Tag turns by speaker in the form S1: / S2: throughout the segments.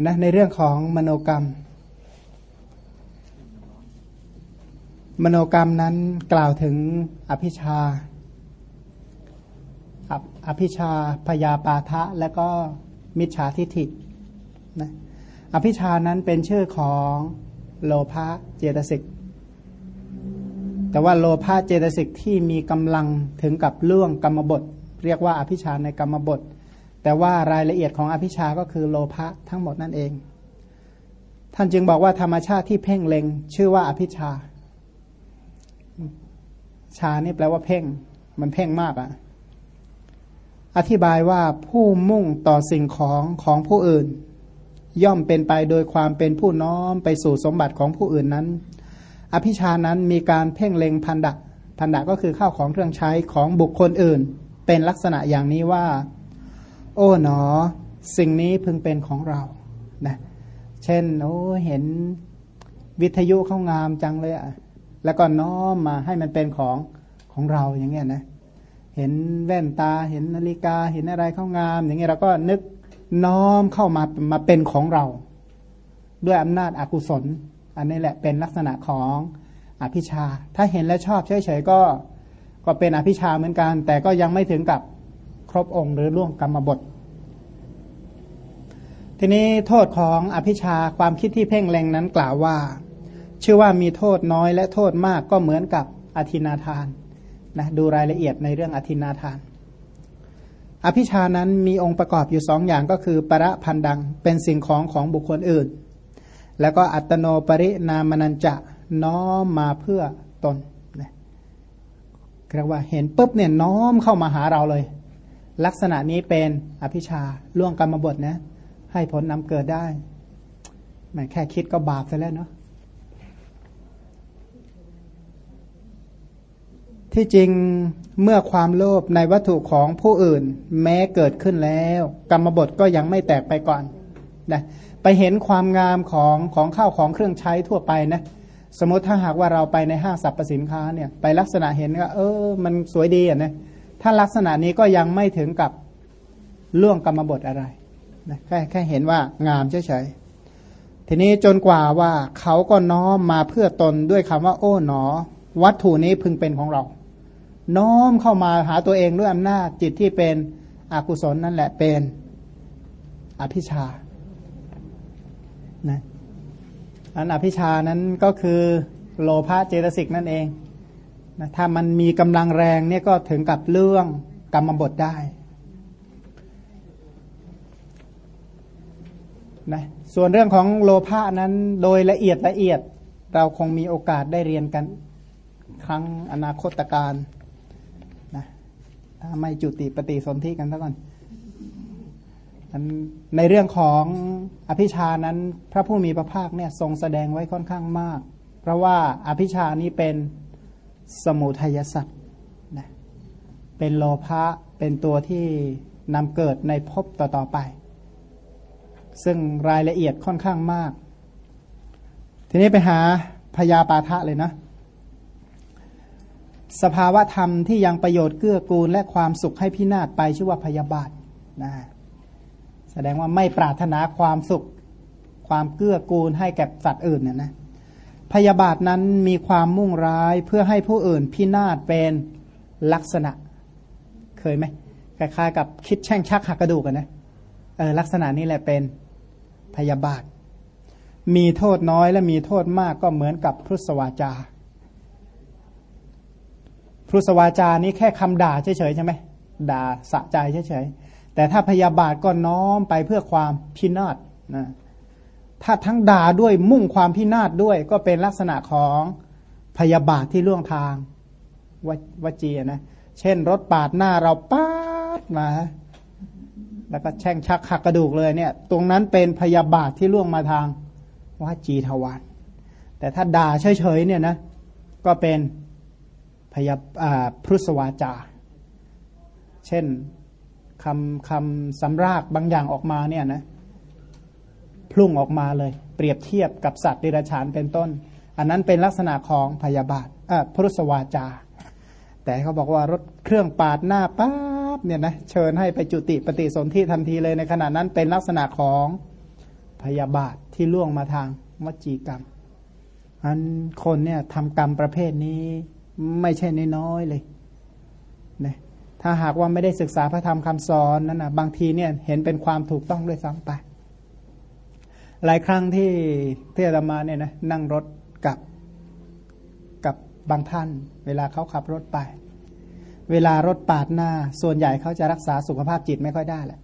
S1: นะในเรื่องของมโนกรรม มโนกรรมนั้นกล่าวถึงอภิชาอภิชาพยาปาทะ และก็มิจฉาทิฐินะอภิชานั้นเป็นชื่อของโลภะเจตสิก แต่ว่าโลภะเจตสิกที่มีกำลังถึงกับล่วงกรรมบท เรียกว่าอภิชาในกรรมบท แต่ว่ารายละเอียดของอภิชาก็คือโลภะทั้งหมดนั่นเอง ท่านจึงบอกว่าธรรมชาติที่เพ่งเล็ง ชื่อว่าอภิชา ชานี่แปลว่าเพ่ง มันเพ่งมากอะ่ะ อธิบายว่าผู้มุ่งต่อสิ่งของของผู้อื่น ย่อมเป็นไปโดยความเป็นผู้น้อมไปสู่สมบัติของผู้อื่นนั้น อภิชานั้นมีการเพ่งเล็งพันดะพันดะก็คือข้าวของเครื่องใช้ของบุคคลอื่น เป็นลักษณะอย่างนี้ว่า โอ้หนอ สิ่งนี้พึงเป็นของเรานะเช่นโอ้เห็นวิทยุเข้างามจังเลยอะแล้วก็น้อมมาให้มันเป็นของของเราอย่างเงี้ยนะเห็นแว่นตาเห็นนาฬิกาเห็นอะไรเข้างาม อย่างเงี้ยเราก็นึกน้อมเข้ามามาเป็นของเรา ด้วยอำนาจอากุศล อันนี้แหละเป็นลักษณะของอภิชา ถ้าเห็นแล้วชอบเฉยๆก็ก็เป็นอภิชาเหมือนกัน แต่ก็ยังไม่ถึงกับครบองค์หรือล่วงกรรมบท ทีนี้โทษของอภิชาความคิดที่เพ่งเล็งนั้นกล่าวว่า ชื่อว่ามีโทษน้อยและโทษมากก็เหมือนกับอธินาทานนะดูรายละเอียดในเรื่องอธินาทาน อภิชานั้นมีองค์ประกอบอยู่สองอย่างก็คือ ประพันดังเป็นสิ่งของของบุคคลอื่น แล้วก็อัตโนปรินามนันจะน้อมมาเพื่อตนนะเรียกว่าเห็นปุ๊บเนี่ยน้อมเข้ามาหาเราเลย ลักษณะนี้เป็นอภิชาล่วงกรรมบทนะ ให้ผลนำเกิดได้แม่แค่คิดก็บาปซะแล้วเนาะที่จริงเมื่อความโลภในวัตถุของผู้อื่น แม้เกิดขึ้นแล้ว กรรมบทก็ยังไม่แตกไปก่อนนะไปเห็นความงามของของข้าวของเครื่องใช้ทั่วไปนะสมมติถ้าหากว่าเราไปในห้างสรรพสินค้าเนี่ยไปลักษณะเห็นก็เออ มันสวยดีอะนะถ้าลักษณะนี้ก็ยังไม่ถึงกับล่วงกรรมบทอะไร นะแค่แค่เห็นว่างามเฉยๆทีนี้จนกว่าว่าเขาก็น้อมมาเพื่อตนด้วยคำว่า โอ้หนอ วัตถุนี้พึงเป็นของเรา น้อมเข้ามาหาตัวเองด้วยอำนาจจิตที่เป็นอกุศลนั่นแหละเป็นอภิชานะอันอภิชานั้นก็คือโลภะเจตสิกนั่นเองนะถ้ามันมีกำลังแรงเนี่ยก็ถึงกับเรื่องกรรมบทได้ นะส่วนเรื่องของโลภะนั้นโดยละเอียดละเอียดเราคงมีโอกาสได้เรียนกัน ครั้งอนาคตการถ้าไม่จุติปฏิสนธิกันซะก่อนในเรื่องของอภิชานั้นพระผู้มีพระภาคเนี่ยทรงแสดงไว้ค่อนข้างมาก เพราะว่าอภิชานี้เป็นสมุทัยสัตว์นะเป็นโลภะเป็นตัวที่นำเกิดในภพต่อๆไป ซึ่งรายละเอียดค่อนข้างมาก ทีนี้ไปหาพยาปาทะเลยนะ สภาวะธรรมที่ยังประโยชน์เกื้อกูลและความสุขให้พินาศไปชื่อว่าพยาบาทนะแสดงว่าไม่ปรารถนาความสุขความเกื้อกูลให้แก่สัตว์อื่นเนี่ยนะพยาบาทนั้นมีความมุ่งร้ายเพื่อให้ผู้อื่นพินาศเป็นลักษณะ เคยไหมคล้ายๆกับคิดแช่งชักหักกระดูกกันนะเออลักษณะนี้แหละเป็น พยาบาท มีโทษน้อยและมีโทษมากก็เหมือนกับพุทธวาจาพุทธวาจานี้แค่คำด่าเฉยๆใช่ไหมด่าสะใจเฉยๆแต่ถ้าพยาบาทก็น้อมไปเพื่อความพินาศนะถ้าทั้งด่าด้วยมุ่งความพินาศด้วย ก็เป็นลักษณะของพยาบาทที่ล่วงทางววจีนะเช่นรถปาดหน้าเราปาดมา แล้วก็แช่งชักหักกระดูกเลยเนี่ย ตรงนั้นเป็นพยาบาทที่ล่วงมาทางวจีทวารแต่ถ้าด่าเฉยๆเนี่ยนะก็เป็นพยาพุทธวาจา เช่นคำคำสำรากบางอย่างออกมาเนี่ยนะพุ่งออกมาเลย เปรียบเทียบกับสัตว์ดิรัจฉานเป็นต้น อันนั้นเป็นลักษณะของพยาบาทพุทธวาจา แต่เขาบอกว่ารถเครื่องปาดหน้าปั๊ บเนี่ยนะเชิญให้ไปจุติปฏิสนธิทันทีเลยในขณะนั้นเป็นลักษณะของพยาบาทที่ล่วงมาทางวจีกรรมอันคนเนี่ยทำกรรมประเภทนี้ไม่ใช่น้อยๆเลยนะถ้าหากว่าไม่ได้ศึกษาพระธรรมคำสอนนั้นนะบางทีเนี่ยเห็นเป็นความถูกต้องด้วยซ้ำไป หลายครั้งที่ที่อาตมาเนี่ยนะนั่งรถกับกับบางท่าน เวลาเขาขับรถไป เวลารถปาดหน้า ส่วนใหญ่เขาจะรักษาสุขภาพจิตไม่ค่อยได้แหละ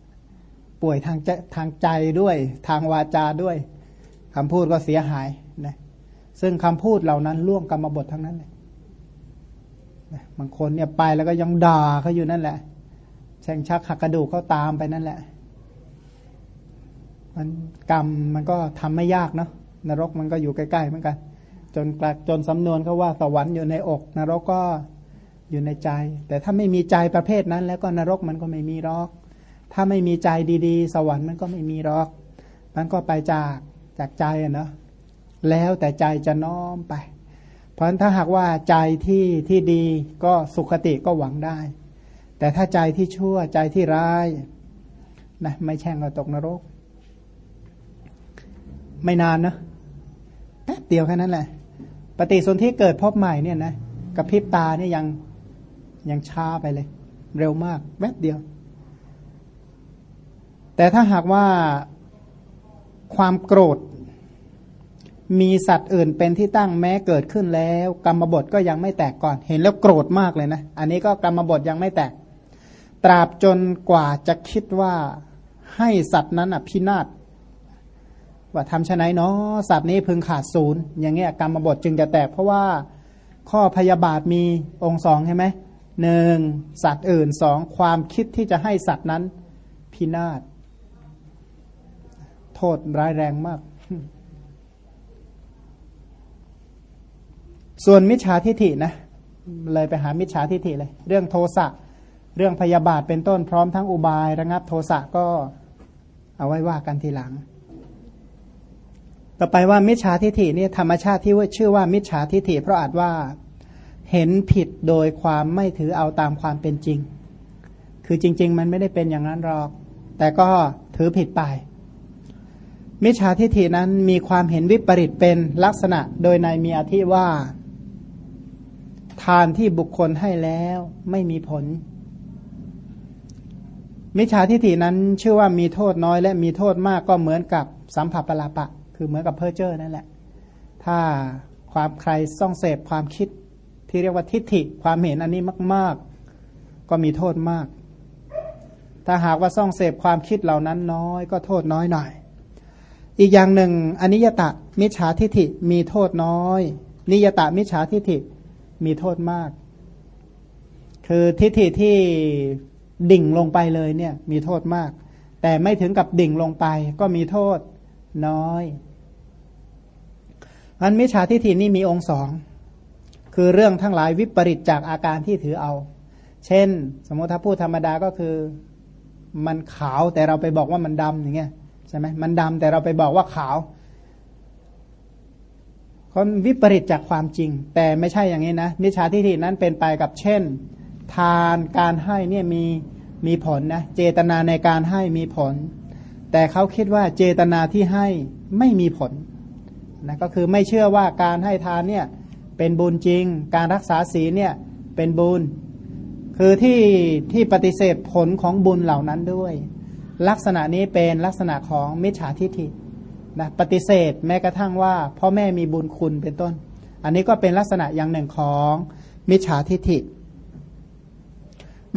S1: ป่วยทางใจทางใจด้วยทางวาจาด้วยคำพูดก็เสียหายนะซึ่งคำพูดเหล่านั้นล่วงกรรมบททั้งนั้นเลยบางคนเนี่ยไปแล้วก็ยังด่าเขาอยู่นั่นแหละแช่งชักหักกระดูกเขาตามไปนั่นแหละ มันกรรมมันก็ทำไม่ยากเนาะนรกมันก็อยู่ใกล้ๆเหมือนกัน จนกลจนสำนวนเขาว่าสวรรค์อยู่ในอก นรกก็ อยู่ในใจ แต่ถ้าไม่มีใจประเภทนั้น แล้วก็นรกมันก็ไม่มีรอก ถ้าไม่มีใจดี ๆ สวรรค์มันก็ไม่มีรอก มันก็ไปจากจากใจอะเนาะแล้วแต่ใจจะน้อมไป เพราะถ้าหากว่าใจที่ที่ดีก็สุขติก็หวังได้ แต่ถ้าใจที่ชั่วใจที่ร้ายนะไม่แช่งก็ตกนรก ไม่นานนะแป๊บเดียวแค่นั้นแหละ ปฏิสนธิเกิดพบใหม่เนี่ยนะกับพิบตาเนี่ยยัง ยังช้าไปเลย เร็วมากแป๊บเดียว แต่ถ้าหากว่าความโกรธ มีสัตว์อื่นเป็นที่ตั้งแม้เกิดขึ้นแล้ว กรรมบทก็ยังไม่แตกก่อน เห็นแล้วโกรธมากเลยนะ อันนี้ก็กรรมบทยังไม่แตก ตราบจนกว่าจะคิดว่าให้สัตว์นั้นอะพินาศว่าทำชะไหนเนาะสัตว์นี้พึงขาดศูนย์อย่างเงี้ยกรรมบทจึงจะแตกเพราะว่าข้อพยาบาทมีองค์สองใช่ไหม หนึ่งสัตว์อื่นสองความคิดที่จะให้สัตว์นั้น พินาศโทษร้ายแรงมาก ส่วนมิจฉาทิฐินะ เลยไปหามิจฉาทิฐิเลย เรื่องโทสะเรื่องพยาบาทเป็นต้นพร้อมทั้งอุบายระงับโทสะก็เอาไว้ว่ากันทีหลัง ต่อไปว่ามิจฉาทิฐินี่ธรรมชาติที่ชื่อว่ามิจฉาทิฐิเพราะอาจว่า เห็นผิดโดยความไม่ถือเอาตามความเป็นจริง คือจริง ๆ มันไม่ได้เป็นอย่างนั้นหรอก แต่ก็ถือผิดไป มิจฉาทิฏฐินั้นมีความเห็นวิปริตเป็นลักษณะโดยในมีอาทิว่า ทานที่บุคคลให้แล้วไม่มีผล มิจฉาทิฏฐินั้นชื่อว่ามีโทษน้อยและมีโทษมากก็เหมือนกับสัมผัปปลาปะ คือเหมือนกับเพอร์เจอร์นั่นแหละ ถ้าความใครซ่องเสพความคิด ที่เรียกว่าทิฏฐิความเห็นอันนี้มาก ๆ ก็มีโทษมาก ถ้าหากว่าซ่องเสพความคิดเหล่านั้นน้อย ก็โทษน้อยหน่อยอีกอย่างหนึ่งอนิยตะมิจฉาทิฏฐิมีโทษน้อย นิยตะมิจฉาทิฏฐิมีโทษมาก คือทิฏฐิที่ดิ่งลงไปเลยเนี่ยมีโทษมาก แต่ไม่ถึงกับดิ่งลงไป ก็มีโทษน้อยอันมิจฉาทิฏฐินี่มีองค์สอง คือเรื่องทั้งหลายวิปริตจากอาการที่ถือเอา เช่น สมมติถ้าพูดธรรมดาก็คือมันขาวแต่เราไปบอกว่ามันดำอย่างเงี้ยใช่ไหมมันดำแต่เราไปบอกว่าขาวเขาวิปริตจากความจริง แต่ไม่ใช่อย่างนี้นะมิจฉาทิฏฐินั้นเป็นไปกับเช่น ทานการให้เนี่ยมีมีผลนะเจตนาในการให้มีผล แต่เขาคิดว่าเจตนาที่ให้ไม่มีผลนะก็คือไม่เชื่อว่าการให้ทานเนี่ย เป็นบุญจริง การรักษาศีลเนี่ยเป็นบุญ คือที่ที่ปฏิเสธผลของบุญเหล่านั้นด้วย ลักษณะนี้เป็นลักษณะของมิจฉาทิฏฐินะปฏิเสธแม้กระทั่งว่าพ่อแม่มีบุญคุณเป็นต้น อันนี้ก็เป็นลักษณะอย่างหนึ่งของมิจฉาทิฐิ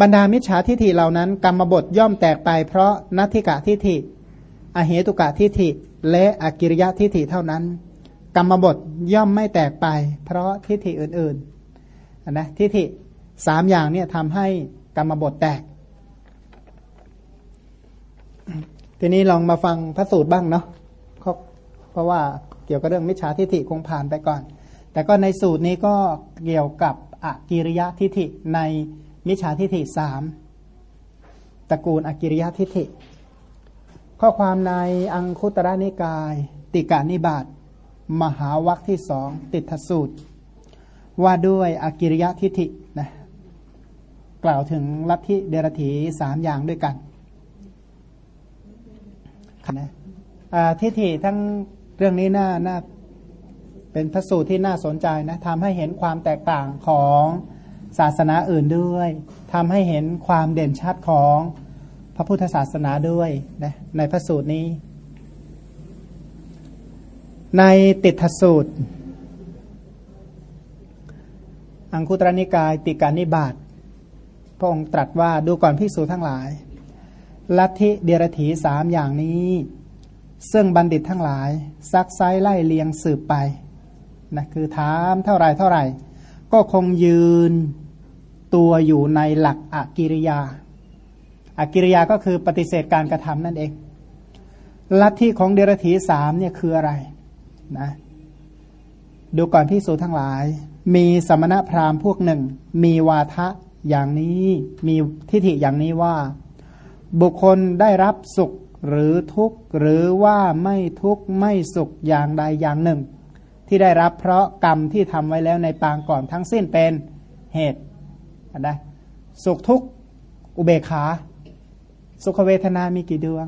S1: บรรดามิจฉาทิฐิเหล่านั้น กรรมบทย่อมแตกไปเพราะนัตถิกะทิฐิ อเหตุกะทิฐิ และอกิริยะทิฐิเท่านั้น กรรมบทย่อมไม่แตกไป เพราะทิฏฐิอื่นๆนะทิฏฐิสามอย่างเนี่ยทำให้กรรมบทแตก ทีนี้ลองมาฟังพระสูตรบ้างเนาะเพราะว่าเกี่ยวกับเรื่องมิจฉาทิฏฐิคงผ่านไปก่อน แต่ก็ในสูตรนี้ก็เกี่ยวกับอกิริยะทิฏฐิในมิจฉาทิฏฐิสามตระกูลอกิริยะทิฏฐิ ข้อความในอังคุตระนิกาย ติกานิบาต มหาวัคที่สองติดทสูตร ว่าด้วยอกิริยะทิฏฐินะกล่าวถึงลัทธิเดรถีสามอย่างด้วยกันนะทิฏฐิทั้งเรื่องนี้น่าน่าเป็นพระสูตรที่น่าสนใจนะทำให้เห็นความแตกต่างของศาสนาอื่นด้วยทำให้เห็นความเด่นชัดของพระพุทธศาสนาด้วยนะในพระสูตรนี้ ในติทสูตร อังคุตรนิกาย ติการนิบาตพระองค์ตรัสว่าดูก่อนพิสูจทั้งหลาย ลัทธิเดียรถีสามอย่างนี้ ซึ่งบัณฑิตทั้งหลาย ซักไซไล่เลียงสืบไปนะคือถามเท่าไรเท่าไรก็คงยืนตัวอยู่ในหลักอากิริยาอากิริยาก็คือปฏิเสธการกระทำนั่นเองลัทธิของเดรธีสามเนี่ยคืออะไร นะดูก่อนพิสูจทั้งหลาย มีสมณพราหมณ์พวกหนึ่ง มีวาทะอย่างนี้ มีทิฏฐิอย่างนี้ว่า บุคคลได้รับสุขหรือทุกข์หรือว่าไม่ทุกข์ไม่สุขอย่างใดอย่างหนึ่ง ที่ได้รับเพราะกรรมที่ทำไว้แล้วในปางก่อนทั้งสิ้นเป็นเหตุนะสุขทุกข์อุเบกขา สุขเวทนามีกี่ดวง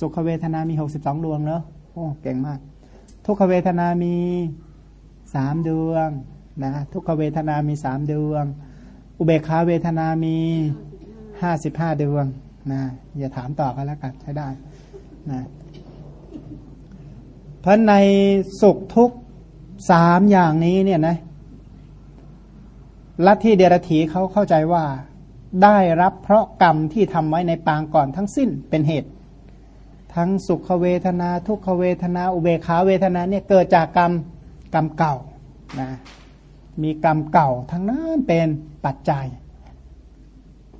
S1: สุขเวทนามีหกสิบสองดวงเนอะโอ้เก่งมาก ทุกขเวทนามีสามดวงนะทุกขเวทนามีสามดวง อุเบกขาเวทนามีห้าสิบห้าดวงนะอย่าถามต่อกันแล้วกันใช้ได้นะเพราะในสุขทุกสามอย่างนี้เนี่ยนะลัทธิเดรถีเขาเข้าใจว่า ได้รับเพราะกรรมที่ทำไว้ในปางก่อนทั้งสิ้นเป็นเหตุ ทั้งสุขเวทนา ทุกขเวทนา อุเบขาเวทนาเนี่ยเกิดจากกรรมกรรมเก่านะมีกรรมเก่าทั้งนั้นเป็นปัจจัย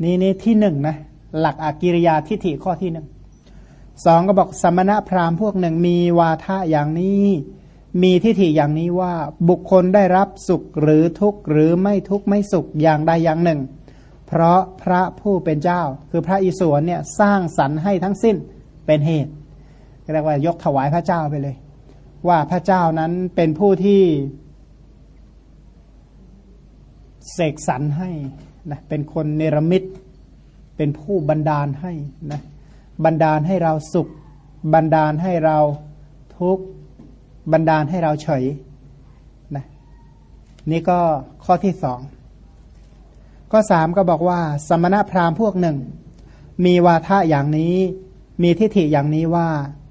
S1: นี่นี่ที่หนึ่งนะหลักอากิริยาทิฏฐิข้อที่หนึ่งสองก็บอกสมณะพราหมณ์พวกหนึ่งมีวาทะอย่างนี้ มีทิฏฐิอย่างนี้ว่าบุคคลได้รับสุขหรือทุกข์หรือไม่ทุกข์ไม่สุขอย่างใดอย่างหนึ่ง เพราะพระผู้เป็นเจ้า คือพระอิศวรเนี่ยสร้างสรรค์ให้ทั้งสิ้น เป็นเหตุเรียกว่ายกถวายพระเจ้าไปเลย ว่าพระเจ้านั้นเป็นผู้ที่เสกสรรให้นะเป็นคนเนรมิต เป็นผู้บันดาลให้นะบันดาลให้เราสุข บันดาลให้เราทุกข์บันดาลให้เราเฉยนะนี่ก็ข้อที่สองข้อสามก็บอกว่า สมณพราหมณ์พวกหนึ่ง มีวาทะอย่างนี้ มีทิฏฐิอย่างนี้ว่า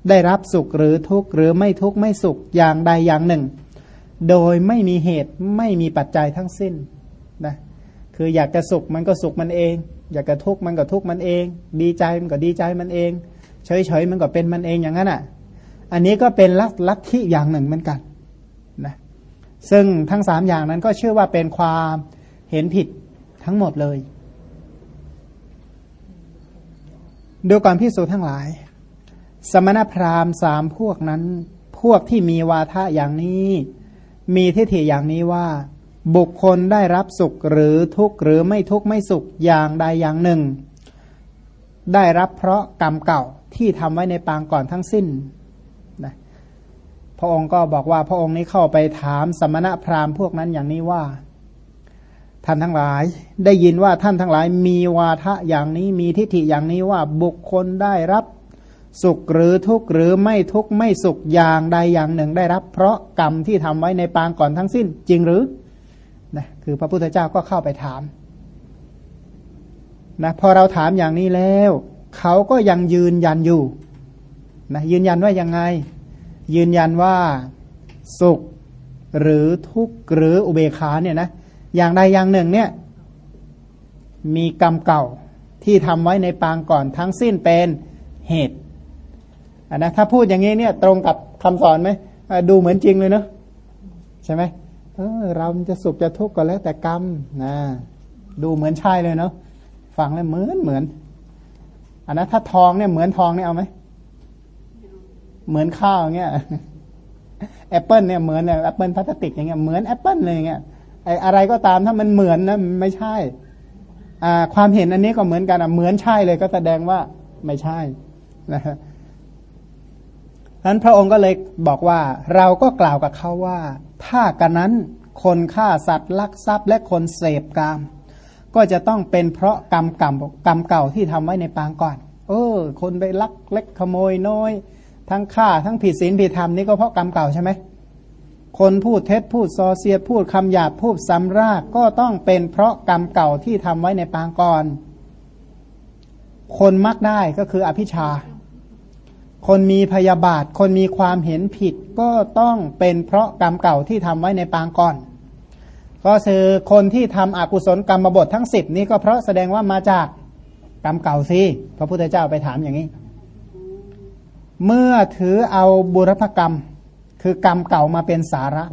S1: ได้รับสุขหรือทุกข์หรือไม่ทุกข์ไม่สุขอย่างใดอย่างหนึ่ง โดยไม่มีเหตุไม่มีปัจจัยทั้งสิ้นนะคืออยากจะสุขมันก็สุขมันเอง อยากจะทุกข์มันก็ทุกข์มันเอง ดีใจมันก็ดีใจมันเอง เฉยเฉยมันก็เป็นมันเองอย่างนั้นอะ อันนี้ก็เป็นลัทธิอย่างหนึ่งเหมือนกันนะซึ่งทั้งสามอย่างนั้นก็เชื่อว่าเป็นความเห็นผิดทั้งหมดเลย ดูก่อนพิสูจทั้งหลาย สมณพราหมณ์สามพวกนั้น พวกที่มีวาทะอย่างนี้ มีทิฏฐิอย่างนี้ว่า บุคคลได้รับสุขหรือทุกข์หรือไม่ทุกข์ไม่สุขอย่างใดอย่างหนึ่ง ได้รับเพราะกรรมเก่าที่ทำไว้ในปางก่อนทั้งสิ้นพระองค์ก็บอกว่าพระองค์นี้เข้าไปถามสมณะพราหมณ์พวกนั้นอย่างนี้ว่า ท่านทั้งหลาย ได้ยินว่าท่านทั้งหลายมีวาทะอย่างนี้มีทิฏฐิอย่างนี้ว่าบุคคลได้รับสุขหรือทุกข์หรือไม่ทุกข์ไม่สุขอย่างใดอย่างหนึ่งได้รับ เพราะกรรมที่ทำไว้ในปางก่อนทั้งสิ้น จริงหรือนะคือพระพุทธเจ้าก็เข้าไปถามนะพอเราถามอย่างนี้แล้ว เขาก็ยังยืนยันอยู่นะยืนยันว่ายังไง ยืนยันว่าสุขหรือทุกข์หรืออุเบกขาเนี่ยนะ อย่างใดอย่างหนึ่งเนี่ย มีกรรมเก่าที่ทำไว้ในปางก่อนทั้งสิ้นเป็นเหตุอันนะถ้าพูดอย่างนี้เนี่ย ตรงกับคำสอนไหมดูเหมือนจริงเลยเนาะใช่ไหมเออเราจะสุขจะทุกข์ก็แล้วแต่กรรมนะดูเหมือนใช่เลยเนาะฟังแล้วเหมือนเหมือนอันนะถ้าทองเนี่ยเหมือนทองเนี่ยเอาไหมเหมือนข้าวเงี้ยแอปเปิลเนี่ยเหมือนแอปเปิลพลาสติกอย่างเงี้ยเหมือนแอปเปิลเลยเงี้ย ออะไรก็ตามถ้ามันเหมือนนะไม่ใช่ความเห็นอันนี้ก็เหมือนกันเหมือนใช่เลยก็แสดงว่าไม่ใช่นะฮะนั้นพระองค์ก็เลยบอกว่า เราก็กล่าวกับเขาว่า ถ้ากันนั้นคนฆ่าสัตว์ลักทรัพย์และคนเสพกาม ก็จะต้องเป็นเพราะกรรมกรรมกรรมเก่าที่ทำไว้ในปางก่อน เออ คนไปลักเล็กขโมยน้อย ทั้งฆ่าทั้งผิดศีลผิดธรรมนี่ก็เพราะกรรมเก่าใช่ไหม คนพูดเท็จพูดซอเสียดพูดคำหยาบพูดซ้ำรากก็ต้องเป็นเพราะกรรมเก่าที่ทำไว้ในปางก่อน คนมักได้ก็คืออภิชา คนมีพยาบาท คนมีความเห็นผิดก็ต้องเป็นเพราะกรรมเก่าที่ทำไว้ในปางก่อน ก็คือคนที่ทำอกุศลกรรมบททั้งสิบนี้ก็เพราะแสดงว่ามาจากกรรมเก่าสิพระพุทธเจ้าไปถามอย่างนี้ เมื่อถือเอาบุรพกรรม คือกรรมเก่ามาเป็นสาระ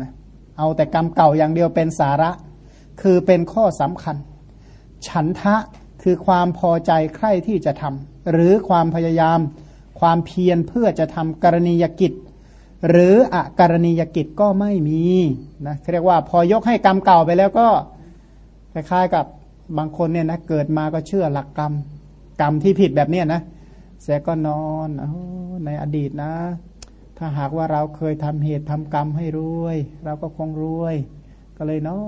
S1: นะเอาแต่กรรมเก่าอย่างเดียวเป็นสาระ คือเป็นข้อสำคัญ ฉันทะคือความพอใจใคร่ที่จะทำหรือความพยายาม ความเพียรเพื่อจะทำกรณียกิจ หรืออกรณียกิจก็ไม่มีนะเรียกว่าพอยกให้กรรมเก่าไปแล้วก็คล้ายๆกับบางคนเนี่ยนะเกิดมาก็เชื่อหลักกรรม กรรมที่ผิดแบบเนี้ยนะเสียก็นอนอในอดีตนะ ถ้าหากว่าเราเคยทำเหตุทำกรรมให้รวย เราก็คงรวย ก็เลยนอ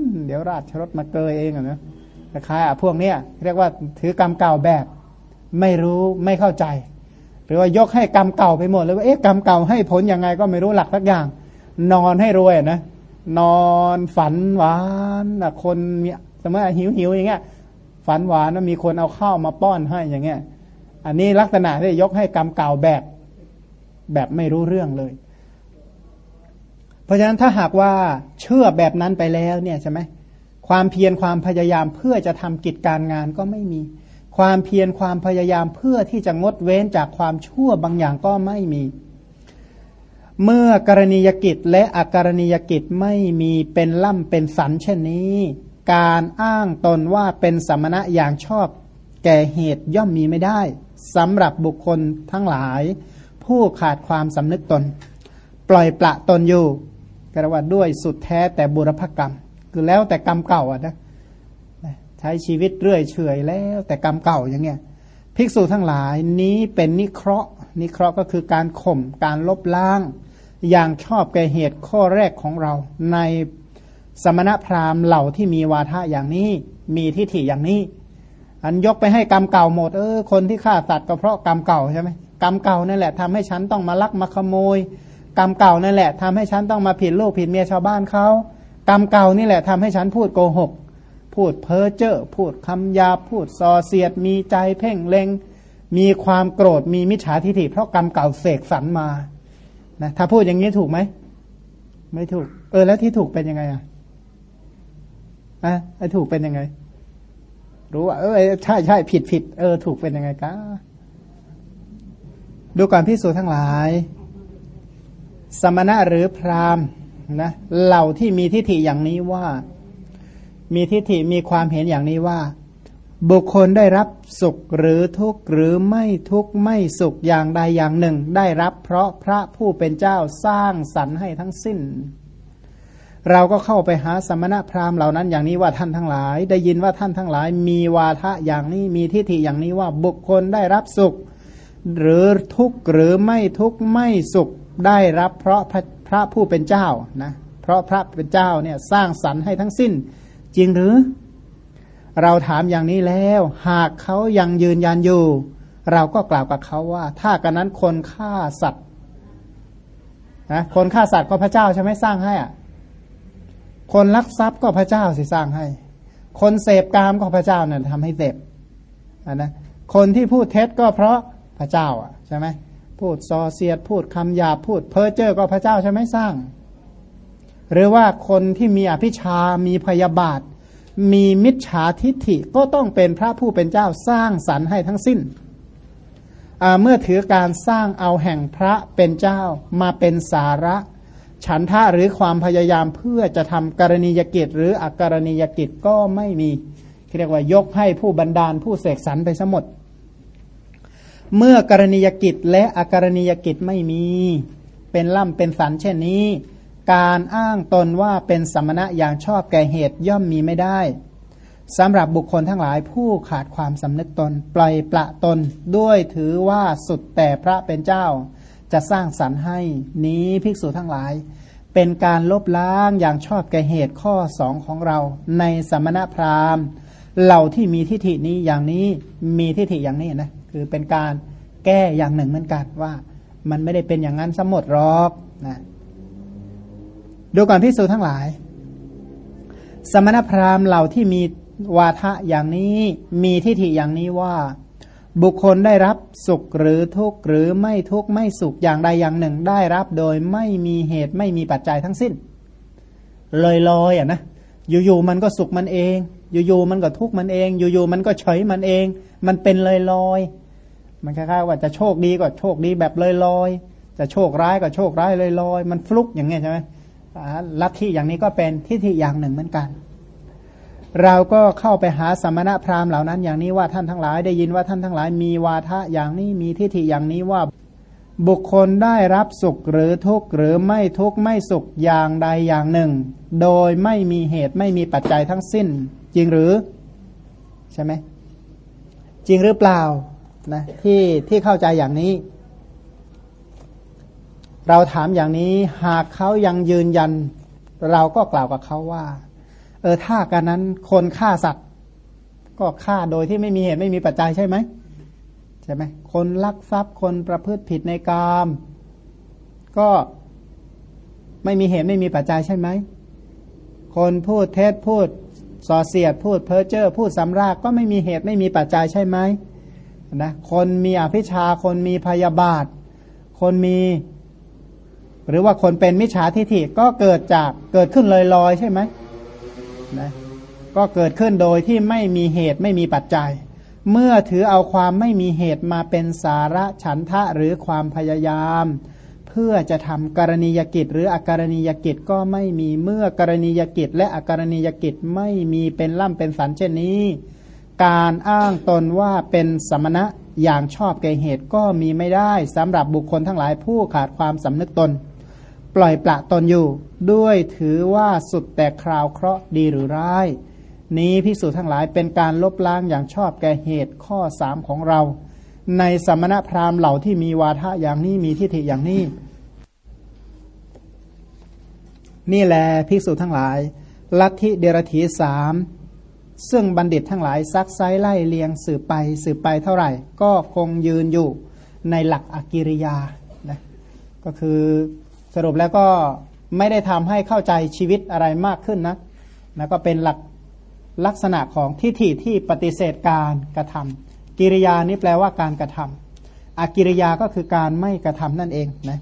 S1: น เดี๋ยวราชรถมาเกยเองอะนะคล้ายๆพวกเนี้ยเรียกว่าถือกรรมเก่าแบบ ไม่รู้ไม่เข้าใจ หรือว่ายกให้กรรมเก่าไปหมดเลยว่าเอ๊ะกรรมเก่าให้ผลยังไงก็ไม่รู้หลักสักอย่าง นอนให้รวยนะนอนฝันหวานคนมีสมมติหิวหิวอย่างเงี้ย ฝันหวานว่ามีคนเอาข้าวมาป้อนให้อย่างเงี้ย อันนี้ลักษณะที่ยกให้กรรมเก่าแบบ แบบไม่รู้เรื่องเลย เพราะฉะนั้นถ้าหากว่าเชื่อแบบนั้นไปแล้วเนี่ยใช่ไหมความเพียรความพยายามเพื่อจะทำกิจการงานก็ไม่มี ความเพียรความพยายามเพื่อที่จะงดเว้นจากความชั่วบางอย่างก็ไม่มี เมื่อกรณียกิจและอกรณียกิจไม่มีเป็นล่ำเป็นสันเช่นนี้ การอ้างตนว่าเป็นสมณะอย่างชอบ แก่เหตุย่อมมีไม่ได้สำหรับบุคคลทั้งหลาย ผู้ขาดความสำนึกตน ปล่อยปละตนอยู่กระว่าด้วยสุดแท้แต่บุรพกรรม คือแล้วแต่กรรมเก่าอะนะใช้ชีวิตเรื่อยเฉยแล้วแต่กรรมเก่าอย่างเงี้ยภิกษุทั้งหลายนี้เป็นนิเคราะห์ นิเคราะห์ก็คือการข่มการลบล้าง อย่างชอบแก่เหตุข้อแรกของเรา ในสมณพราหมณ์เหล่าที่มีวาทะอย่างนี้มีทิฏฐิอย่างนี้ อันยกไปให้กรรมเก่าหมด เออคนที่ฆ่าสัตว์ก็เพราะกรรมเก่าใช่ไหม กรรมเก่านั่นแหละทำให้ฉันต้องมาลักมาขโมย กรรมเก่านั่นแหละทำให้ฉันต้องมาผิดลูกผิดเมียชาวบ้านเขากรรมเก่านี่แหละทำให้ฉันพูดโกหก พูดเพ้อเจ้อพูดคำหยาพูดส่อเสียด มีใจเพ่งเล็ง มีความโกรธมีมิจฉาทิฏฐิเพราะกรรมเก่าเสกสรรมานะถ้าพูดอย่างนี้ถูกไหมไม่ถูก เออแล้วที่ถูกเป็นยังไงอะอะไอ้ถูกเป็นยังไง รู้ว่าเออใช่ใช่ผิดผิดเออ ถูกเป็นยังไงกัน ดูก่อนพิสูจทั้งหลาย สมณะหรือพราหมณ์นะเหล่าที่มีทิฏฐิอย่างนี้ว่า มีทิฏฐิมีความเห็นอย่างนี้ว่า บุคคลได้รับสุขหรือทุกข์หรือไม่ทุกข์ไม่สุขอย่างใดอย่างหนึ่ง ได้รับเพราะพระผู้เป็นเจ้าสร้างสรรค์ให้ทั้งสิ้น เราก็เข้าไปหาสมณะพราหมณ์เหล่านั้นอย่างนี้ว่าท่านทั้งหลาย ได้ยินว่าท่านทั้งหลาย มีวาทะอย่างนี้มีทิฏฐิอย่างนี้ว่าบุคคลได้รับสุข หรือทุกข์หรือไม่ทุกข์ไม่สุขได้รับเพราะพระพระผู้เป็นเจ้านะเพราะพระเป็นเจ้าเนี่ยสร้างสรรค์ให้ทั้งสิ้น จริงหรือ เราถามอย่างนี้แล้ว หากเขายังยืนยันอยู่ เราก็กล่าวกับเขาว่า ถ้ากันนั้นคนฆ่าสัตว์นะคนฆ่าสัตว์ก็พระเจ้าใช่ไหมสร้างให้อะคนลักทรัพย์ก็พระเจ้าสิสร้างให้ คนเสพกามก็พระเจ้าเนี่ยทำให้เสพนะคนที่พูดเท็จก็เพราะ พระเจ้าอะใช่ไหมพูดซอเสียดพูดคำหยาพูดเพ้อเจ้อก็พระเจ้าใช่ไหมสร้าง หรือว่าคนที่มีอภิชามีพยาบาท มีมิจฉาทิฏฐิก็ต้องเป็นพระผู้เป็นเจ้าสร้างสรรค์ให้ทั้งสิ้นเมื่อถือการสร้างเอาแห่งพระเป็นเจ้ามาเป็นสาระ ฉันท่าหรือความพยายามเพื่อจะทำกรณียกิจ หรืออักรณียกิจก็ไม่มีเรียกว่ายกให้ผู้บันดาลผู้เสกสรรไปสมด เมื่อกรณียกิจและอกรณียกิจไม่มี เป็นล่ำเป็นสันเช่นนี้ การอ้างตนว่าเป็นสมณะอย่างชอบแก่เหตุย่อมมีไม่ได้สำหรับบุคคลทั้งหลายผู้ขาดความสำนึกตน ปล่อยปละตนด้วยถือว่าสุดแต่พระเป็นเจ้า จะสร้างสรรค์ให้นี้ภิกษุทั้งหลาย เป็นการลบล้างอย่างชอบแก่เหตุข้อสองของเรา ในสมณะพราหมณ์เหล่าที่มีทิฏฐินี้อย่างนี้มีทิฏฐิอย่างนี้นะ คือเป็นการแก้อย่างหนึ่งเหมือนกันว่า มันไม่ได้เป็นอย่างนั้นสมหมดหรอกนะดูก่อนพิสูจทั้งหลาย สมณพราหมณ์เหล่าที่มีวาทะอย่างนี้มีทิฏฐิอย่างนี้ว่า บุคคลได้รับสุขหรือทุกข์หรือไม่ทุกข์ไม่สุขอย่างใดอย่างหนึ่ง ได้รับโดยไม่มีเหตุไม่มีปัจจัยทั้งสิ้น ลอยลอยอะนะอยู่ๆมันก็สุขมันเอง อยู่ๆมันก็ทุกข์มันเอง อยู่ๆมันก็เฉยมันเอง มันเป็นเลยลอยมันคล้ายๆว่าจะโชคดีก็โชคดีแบบเลยลอยจะโชคร้ายก็โชคร้ายเลยลอยมันฟลุกอย่างเงี้ยใช่ไหมลัทธิอย่างนี้ก็เป็นทิฏฐิอย่างหนึ่งเหมือนกัน เราก็เข้าไปหาสมณะพราหมณ์เหล่านั้นอย่างนี้ว่าท่านทั้งหลายได้ยินว่าท่านทั้งหลาย มีวาทะอย่างนี้มีทิฏฐิอย่างนี้ว่าบุคคลได้รับสุขหรือทุกข์หรือไม่ทุกข์ไม่สุขอย่างใดอย่างหนึ่ง โดยไม่มีเหตุไม่มีปัจจัยทั้งสิ้น จริงหรือ ใช่ไหม จริงหรือเปล่านะที่ที่เข้าใจอย่างนี้ เราถามอย่างนี้หากเขายังยืนยัน เราก็กล่าวกับเขาว่า เออถ้ากันนั้นคนฆ่าสัตว์ ก็ฆ่าโดยที่ไม่มีเหตุไม่มีปัจจัยใช่ไหมใช่ไหมคนลักทรัพย์คนประพฤติผิดในกาม ก็ไม่มีเหตุไม่มีปัจจัยใช่ไหมคนพูดเท็จพูด ส่อเสียดพูดเพ้อเจ้อพูดสำรากก็ไม่มีเหตุไม่มีปัจจัยใช่ไหมนะคนมีอภิชาคนมีพยาบาท คนมี หรือว่าคนเป็นมิจฉาทิฏฐิก็เกิดจากเกิดขึ้นลอยๆใช่ไหมนะก็เกิดขึ้นโดยที่ไม่มีเหตุไม่มีปัจจัย เมื่อถือเอาความไม่มีเหตุมาเป็นสาระฉันทะหรือความพยายาม พื่อจะทำกรณียกิจ หรืออาการณียกิจก็ไม่มีเมื่อกรณียกิจ และอาการณียกิจไม่มีเป็นล่ำเป็นสันเช่นนี้ การอ้างตนว่าเป็นสมณะอย่างชอบแก่เหตุก็มีไม่ได้สำหรับบุคคลทั้งหลายผู้ขาดความสำนึกตน ปล่อยปละตนอยู่ ด้วยถือว่าสุดแต่คราวเคราะห์ดีหรือร้าย นี้พิสูจน์ทั้งหลายเป็นการลบล้างอย่างชอบแก่เหตุข้อสามของเราในสมณพราหมณ์เหล่าที่มีวาทะอย่างนี้มีทิฏฐิอย่างนี้ นี่แหละพิสูจน์ทั้งหลาย ลัทธิเดรธีสามซึ่งบัณฑิตทั้งหลายซักไซไล่เลียงสืบไปสืบไปเท่าไหร่ ก็คงยืนอยู่ในหลักอกิริยานะก็คือสรุปแล้วก็ไม่ได้ทำให้เข้าใจชีวิตอะไรมากขึ้นนะนะก็เป็นหลักลักษณะของทิฏฐิที่ปฏิเสธการกระทำกิริยานี้แปลว่าการกระทำอกิริยาก็คือการไม่กระทำนั่นเองนะ